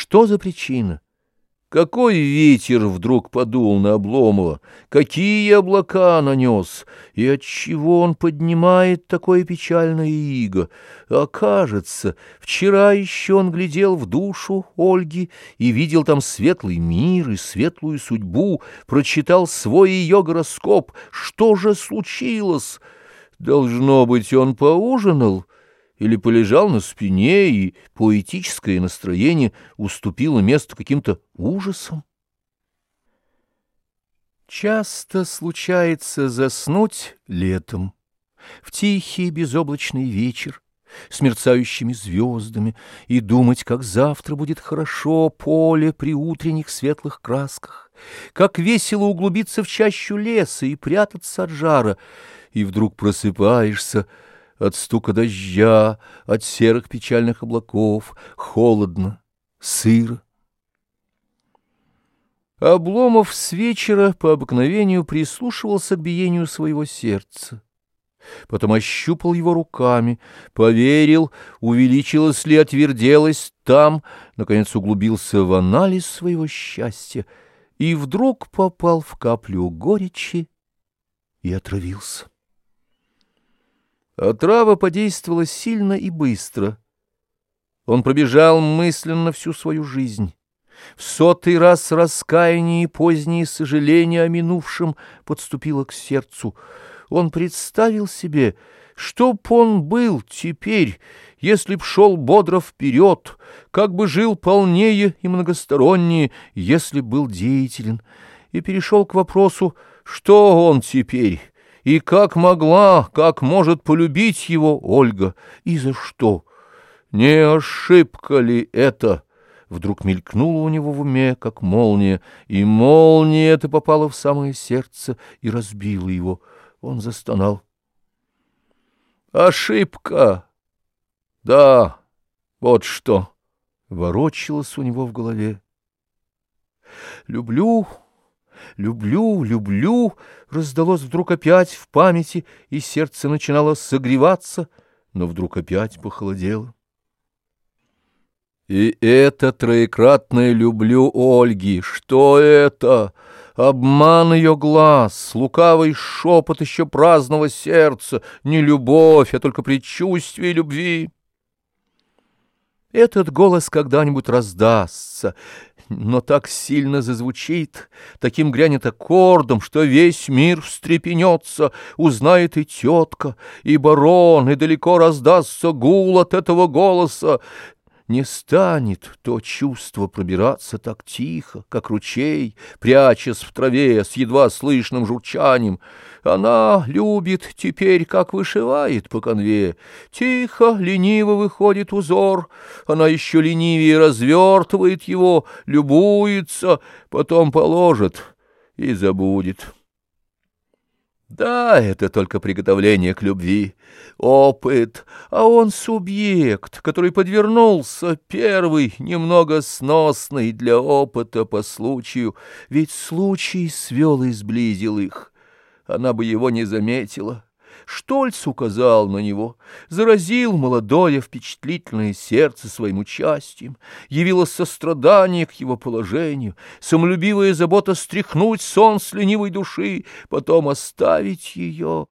Что за причина? Какой ветер вдруг подул на Обломова, какие облака нанес, и отчего он поднимает такое печальное иго? Окажется, вчера еще он глядел в душу Ольги и видел там светлый мир и светлую судьбу, прочитал свой ее гороскоп. Что же случилось? Должно быть, он поужинал — или полежал на спине, и поэтическое настроение уступило место каким-то ужасам. Часто случается заснуть летом, в тихий безоблачный вечер, с мерцающими звездами, и думать, как завтра будет хорошо поле при утренних светлых красках, как весело углубиться в чащу леса и прятаться от жара, и вдруг просыпаешься — от стука дождя, от серых печальных облаков, холодно, сыро. Обломов с вечера по обыкновению прислушивался к биению своего сердца. Потом ощупал его руками, поверил, увеличилась ли отверделась там, наконец углубился в анализ своего счастья и вдруг попал в каплю горечи и отравился. Отрава подействовала сильно и быстро. Он пробежал мысленно всю свою жизнь. В сотый раз раскаяние и поздние сожаления о минувшем подступило к сердцу. Он представил себе, что б он был теперь, если б шел бодро вперед, как бы жил полнее и многостороннее, если б был деятелен, и перешел к вопросу, что он теперь, и как могла, как может полюбить его Ольга, и за что? Не ошибка ли это? Вдруг мелькнуло у него в уме, как молния, и молния эта попала в самое сердце и разбила его. Он застонал. Ошибка! Да, вот что! Ворочалось у него в голове. Люблю «Люблю, люблю!» раздалось вдруг опять в памяти, и сердце начинало согреваться, но вдруг опять похолодело. И это троекратное «люблю» Ольги, что это? Обман ее глаз, лукавый шепот еще праздного сердца, не любовь, а только предчувствие любви. Этот голос когда-нибудь раздастся, но так сильно зазвучит, таким грянет аккордом, что весь мир встрепенется, узнает и тетка, и барон, и далеко раздастся гул от этого голоса. Не станет то чувство пробираться так тихо, как ручей, прячась в траве с едва слышным журчанием. Она любит теперь, как вышивает по конве. Тихо, лениво выходит узор, она еще ленивее развертывает его, любуется, потом положит и забудет. Да, это только приготовление к любви, опыт, а он субъект, который подвернулся, первый, немного сносный для опыта по случаю, ведь случай свел и сблизил их. Она бы его не заметила. Штольц указал на него, заразил молодое впечатлительное сердце своим участием, явилось сострадание к его положению, самолюбивая забота стряхнуть сон с ленивой души, потом оставить ее.